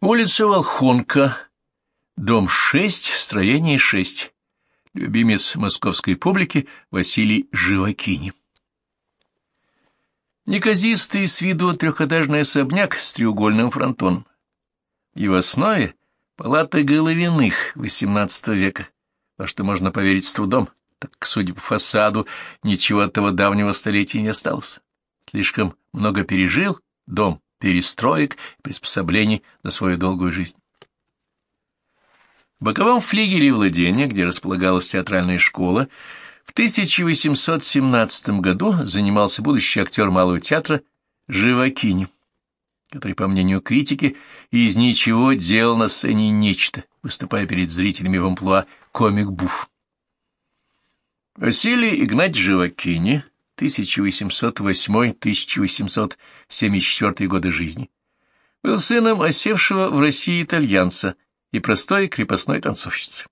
Улица Волхонка, дом 6, строение 6. Любимец московской публики Василий Живакини. Неказистый с виду трехэтажный особняк с треугольным фронтоном. Его основе палата Головиных XVIII века, во что можно поверить с трудом, так, судя по фасаду, ничего от того давнего столетия не осталось. Слишком много пережил дом перестроек и приспособлений на свою долгую жизнь. В боковом флигеле владения, где располагалась театральная школа, в 1817 году занимался будущий актер Малого театра Живакини, который, по мнению критики, из ничего делал на сцене нечто, выступая перед зрителями в амплуа комик-буф. Василий Игнать Живакини 1808-1874 годы жизни, был сыном осевшего в России итальянца и простой крепостной танцовщицы.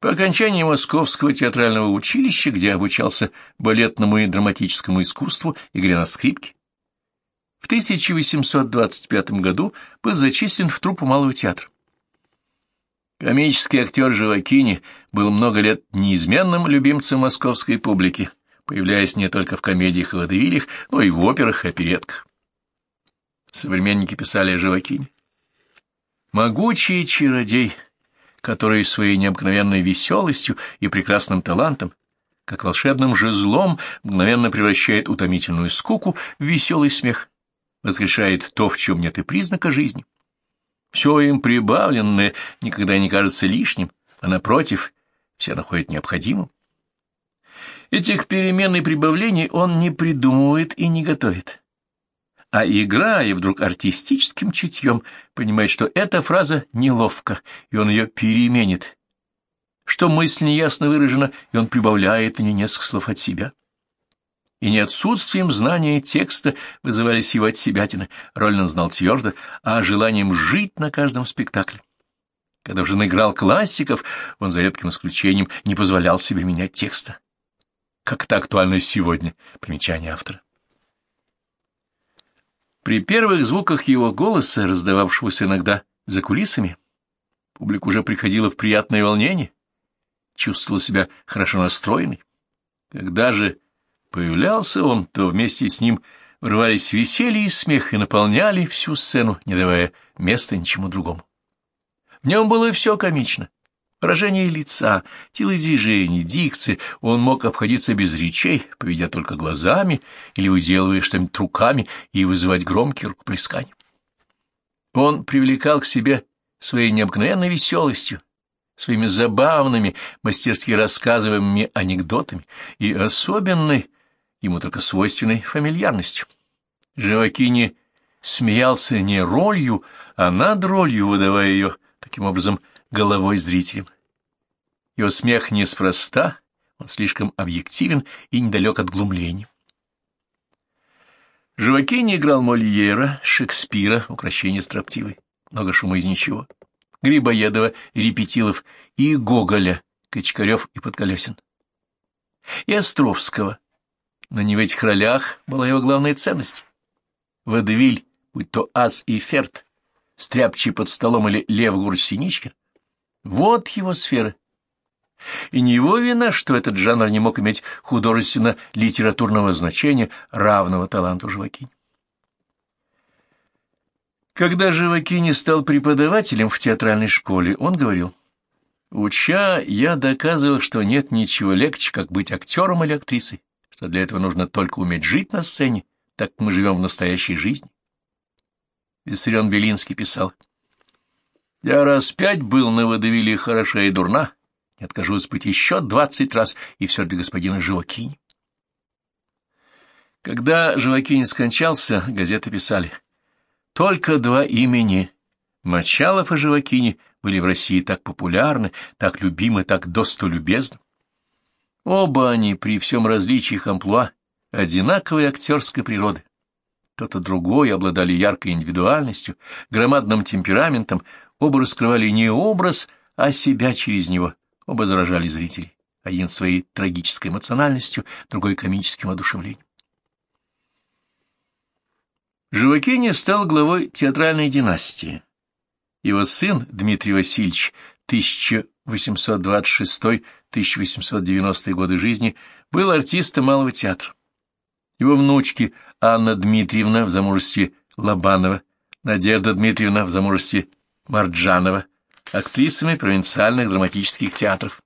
По окончании Московского театрального училища, где обучался балетному и драматическому искусству, игре на скрипке, в 1825 году был зачислен в труппу Малого театра. Комический актер Живакини был много лет неизменным любимцем московской публики, появляясь не только в комедиях и водевилях, но и в операх и оперетках. Современники писали о Живакине. Могучий чародей, который своей необыкновенной веселостью и прекрасным талантом, как волшебным жезлом, мгновенно превращает утомительную скуку в веселый смех, воскрешает то, в чем нет и признака жизни. Все им прибавленное никогда не кажется лишним, а, напротив, все находят необходимым. Этих перемен и прибавлений он не придумывает и не готовит. А играя вдруг артистическим чутьем, понимает, что эта фраза неловка, и он ее переменит, что мысль неясно выражена, и он прибавляет в ней несколько слов от себя. И не отсутствием знания текста вызывались его от себятины, роль он знал твердо, а желанием жить на каждом спектакле. Когда же наиграл классиков, он за редким исключением не позволял себе менять текста как это актуально сегодня. Примечание автора. При первых звуках его голоса, раздававшегося иногда за кулисами, публика уже приходила в приятное волнение, чувствовала себя хорошо настроенной. Когда же появлялся он, то вместе с ним врывались веселье и смех и наполняли всю сцену, не давая места ничему другому. В нем было все комично, Выражение лица, телодвижений, дикции он мог обходиться без речей, поведя только глазами или выделывая что-нибудь руками и вызывать громкие рукоплескания. Он привлекал к себе своей необыкновенной веселостью, своими забавными, мастерски рассказываемыми анекдотами и особенной, ему только свойственной фамильярностью. Живакини смеялся не ролью, а над ролью, выдавая ее, таким образом, головой зрителям. Его смех неспроста, он слишком объективен и недалек от глумления. Живакини играл Мольера, Шекспира, украшение строптивой, много шума из ничего, Грибоедова, Репетилов и Гоголя, Кочкарев и Подколесин. И Островского. Но не в этих ролях была его главная ценность. Водевиль, будь то Ас и Ферт, Стряпчий под столом или Лев Гурсиничкин, вот его сфера. И не его вина, что этот жанр не мог иметь художественно-литературного значения, равного таланту Живакини. Когда Живакини стал преподавателем в театральной школе, он говорил, «Уча, я доказывал, что нет ничего легче, как быть актером или актрисой, что для этого нужно только уметь жить на сцене, так мы живем в настоящей жизни». Виссарион Белинский писал, я раз пять был на водевиле хороша и дурна, откажусь быть еще двадцать раз, и все для господина Живакини. Когда Живакини скончался, газеты писали, только два имени, Мочалов и Живакини, были в России так популярны, так любимы, так достолюбезны. Оба они, при всем различии их амплуа, одинаковой актерской природы. Тот и другой обладали яркой индивидуальностью, громадным темпераментом, Оба раскрывали не образ, а себя через него. Оба заражали зрителей. Один своей трагической эмоциональностью, другой комическим одушевлением. Живакини стал главой театральной династии, Его сын Дмитрий Васильевич, 1826-1890 годы жизни, был артистом Малого театра. Его внучки Анна Дмитриевна в замужестве Лобанова, Надежда Дмитриевна в замужестве Марджанова, актрисами провинциальных драматических театров.